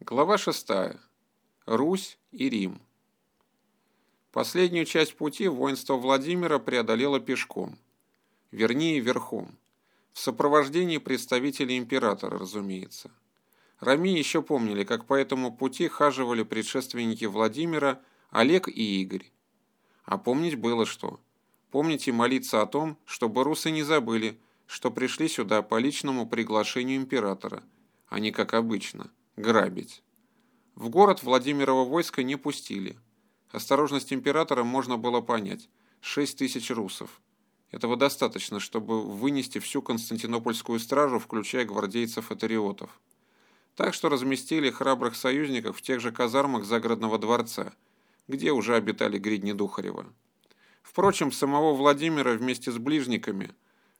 Глава 6. Русь и Рим. Последнюю часть пути воинство Владимира преодолело пешком, вернее верхом, в сопровождении представителей императора, разумеется. Рами еще помнили, как по этому пути хаживали предшественники Владимира Олег и Игорь. А помнить было что. Помнить и молиться о том, чтобы русы не забыли, что пришли сюда по личному приглашению императора, а не как обычно – грабить. В город Владимирова войска не пустили. Осторожность императора можно было понять. Шесть тысяч русов. Этого достаточно, чтобы вынести всю Константинопольскую стражу, включая гвардейцев-атариотов. Так что разместили храбрых союзников в тех же казармах загородного дворца, где уже обитали гридни Духарева. Впрочем, самого Владимира вместе с ближниками,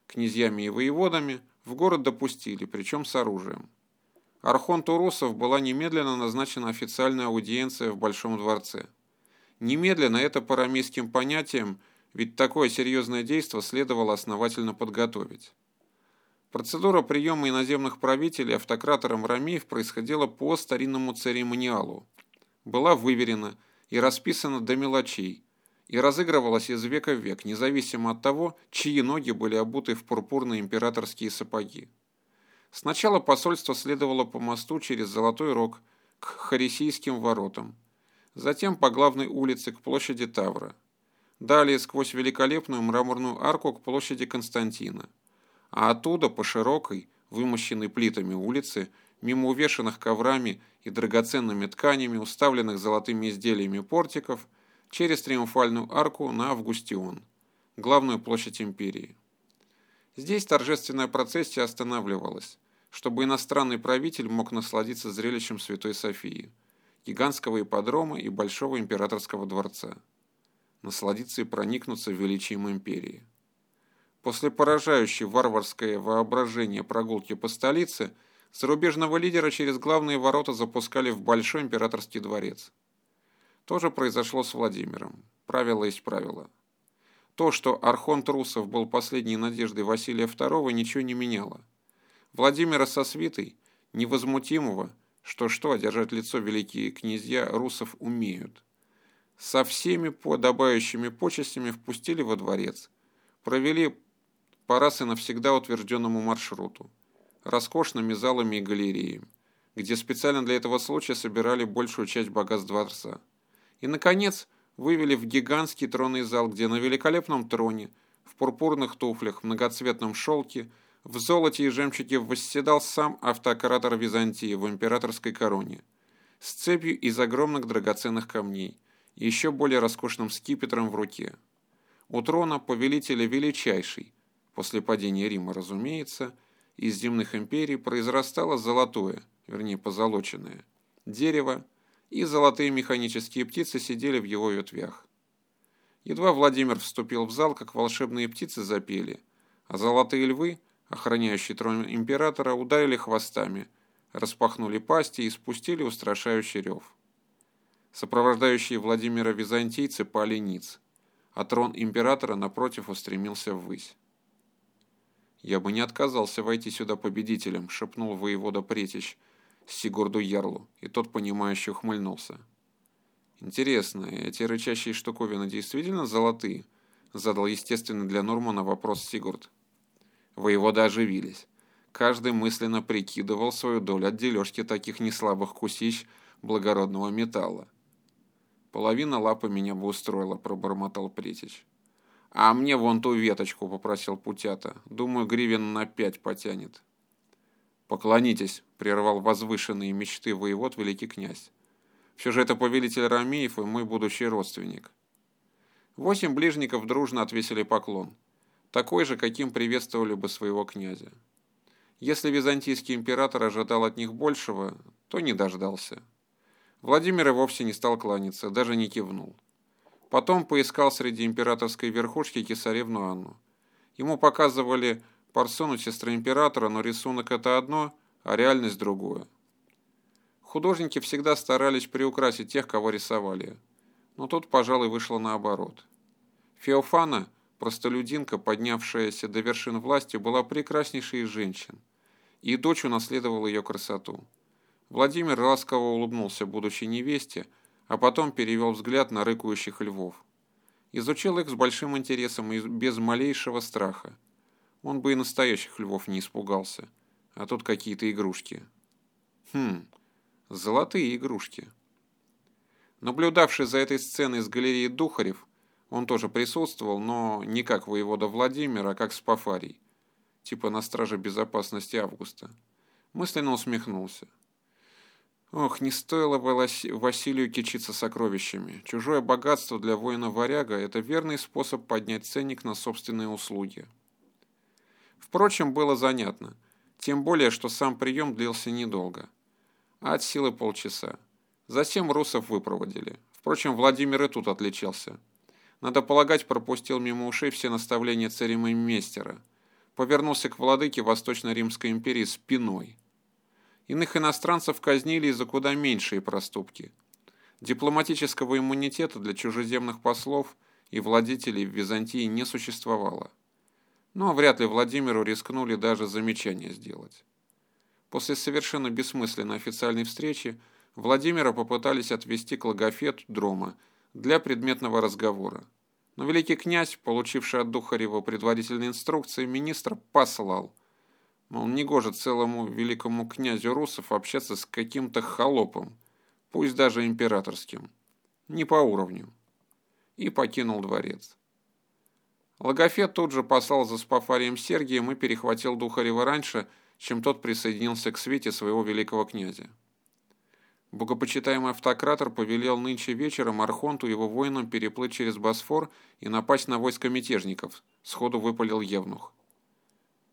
князьями и воеводами, в город допустили, причем с оружием. Архонту Русов была немедленно назначена официальная аудиенция в Большом дворце. Немедленно это по рамейским понятиям, ведь такое серьезное действо следовало основательно подготовить. Процедура приема иноземных правителей автократором Рамеев происходила по старинному церемониалу. Была выверена и расписана до мелочей, и разыгрывалась из века в век, независимо от того, чьи ноги были обуты в пурпурные императорские сапоги. Сначала посольство следовало по мосту через Золотой Рог к Харисийским воротам, затем по главной улице к площади Тавра, далее сквозь великолепную мраморную арку к площади Константина, а оттуда по широкой, вымощенной плитами улице, мимо увешанных коврами и драгоценными тканями, уставленных золотыми изделиями портиков, через триумфальную арку на Августион, главную площадь империи. Здесь торжественная процессия останавливалась, чтобы иностранный правитель мог насладиться зрелищем Святой Софии, гигантского ипподрома и Большого императорского дворца. Насладиться и проникнуться величием империи. После поражающей варварское воображение прогулки по столице, зарубежного лидера через главные ворота запускали в Большой императорский дворец. То же произошло с Владимиром. Правило есть правило. То, что Архонт Русов был последней надеждой Василия II, ничего не меняло. Владимира со свитой, невозмутимого, что-что, одержать лицо великие князья русов умеют. Со всеми подобающими почестями впустили во дворец, провели по раз и навсегда утвержденному маршруту, роскошными залами и галереями, где специально для этого случая собирали большую часть богатств дворца. И, наконец, вывели в гигантский тронный зал, где на великолепном троне, в пурпурных туфлях, в многоцветном шелке, в золоте и жемчуге восседал сам автократор Византии в императорской короне, с цепью из огромных драгоценных камней и еще более роскошным скипетром в руке. У трона повелителя величайший, после падения Рима, разумеется, из земных империй произрастало золотое, вернее позолоченное, дерево, и золотые механические птицы сидели в его ветвях. Едва Владимир вступил в зал, как волшебные птицы запели, а золотые львы, охраняющие трон императора, ударили хвостами, распахнули пасти и спустили устрашающий рев. Сопровождающие Владимира византийцы пали ниц, а трон императора напротив устремился ввысь. «Я бы не отказался войти сюда победителем», — шепнул воевода Претич, Сигурду Ярлу, и тот, понимающе ухмыльнулся. «Интересно, эти рычащие штуковины действительно золотые?» Задал естественно для Нурмана вопрос Сигурд. Воеводы оживились. Каждый мысленно прикидывал свою долю от дележки таких неслабых кусищ благородного металла. «Половина лапы меня бы устроила», — пробормотал Притич. «А мне вон ту веточку», — попросил Путята. «Думаю, гривен на пять потянет». «Поклонитесь», — прервал возвышенные мечты воевод великий князь. «Все же это повелитель Рамеев и мой будущий родственник». Восемь ближников дружно отвесили поклон, такой же, каким приветствовали бы своего князя. Если византийский император ожидал от них большего, то не дождался. Владимир и вовсе не стал кланяться, даже не кивнул. Потом поискал среди императорской верхушки кесаревну Анну. Ему показывали Парсону сестра императора, но рисунок это одно, а реальность другое. Художники всегда старались приукрасить тех, кого рисовали. Но тут, пожалуй, вышло наоборот. Феофана, простолюдинка, поднявшаяся до вершин власти, была прекраснейшей из женщин, и дочь унаследовала ее красоту. Владимир ласково улыбнулся будущей невесте, а потом перевел взгляд на рыкающих львов. Изучил их с большим интересом и без малейшего страха. Он бы и настоящих львов не испугался. А тут какие-то игрушки. Хм, золотые игрушки. Наблюдавший за этой сценой с галереи Духарев, он тоже присутствовал, но не как воевода Владимир, а как Спафарий, типа на страже безопасности Августа. Мысленно усмехнулся. Ох, не стоило бы Василию кичиться сокровищами. Чужое богатство для воина-варяга – это верный способ поднять ценник на собственные услуги. Впрочем, было занятно. Тем более, что сам прием длился недолго. А от силы полчаса. Затем русов выпроводили. Впрочем, Владимир и тут отличался. Надо полагать, пропустил мимо ушей все наставления царемеймейстера. Повернулся к владыке Восточно-Римской империи спиной. Иных иностранцев казнили за куда меньшие проступки. Дипломатического иммунитета для чужеземных послов и владетелей в Византии не существовало. Но вряд ли Владимиру рискнули даже замечание сделать. После совершенно бессмысленной официальной встречи Владимира попытались отвести к логофету Дрома для предметного разговора. Но великий князь, получивший от Духарева предварительные инструкции, министр послал. Мол, негоже целому великому князю русов общаться с каким-то холопом, пусть даже императорским. Не по уровню. И покинул дворец. Логофет тут же послал за Спафарием Сергием и перехватил Духарева раньше, чем тот присоединился к свете своего великого князя. Богопочитаемый автократор повелел нынче вечером Архонту его воинам переплыть через Босфор и напасть на войско мятежников, сходу выпалил Евнух.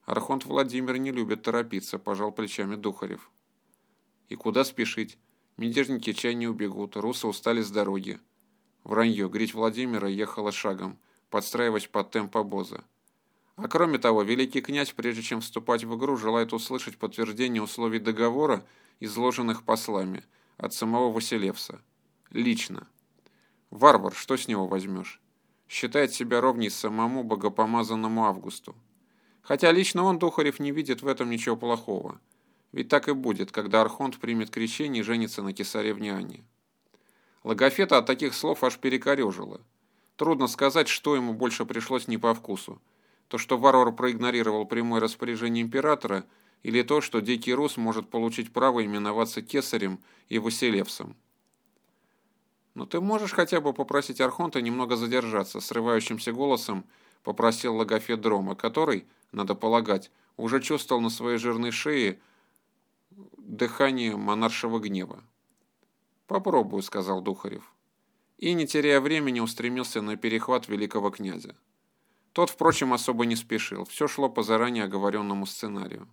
Архонт Владимир не любит торопиться, пожал плечами Духарев. И куда спешить? Мятежники чай не убегут, русы устали с дороги. Вранье, грить Владимира ехала шагом, подстраиваясь под темп обоза. А кроме того, великий князь, прежде чем вступать в игру, желает услышать подтверждение условий договора, изложенных послами – от самого Василевса. Лично. Варвар, что с него возьмешь? Считает себя ровней самому богопомазанному Августу. Хотя лично он, Духарев, не видит в этом ничего плохого. Ведь так и будет, когда Архонт примет крещение и женится на кесаревне Анне. Логофета от таких слов аж перекорежило. Трудно сказать, что ему больше пришлось не по вкусу. То, что варвар проигнорировал прямое распоряжение императора – или то, что Дикий Рус может получить право именоваться Кесарем и Василевсом. «Но ты можешь хотя бы попросить Архонта немного задержаться», срывающимся голосом попросил Логофет Дрома, который, надо полагать, уже чувствовал на своей жирной шее дыхание монаршего гнева. «Попробую», — сказал Духарев. И, не теряя времени, устремился на перехват великого князя. Тот, впрочем, особо не спешил, все шло по заранее оговоренному сценарию.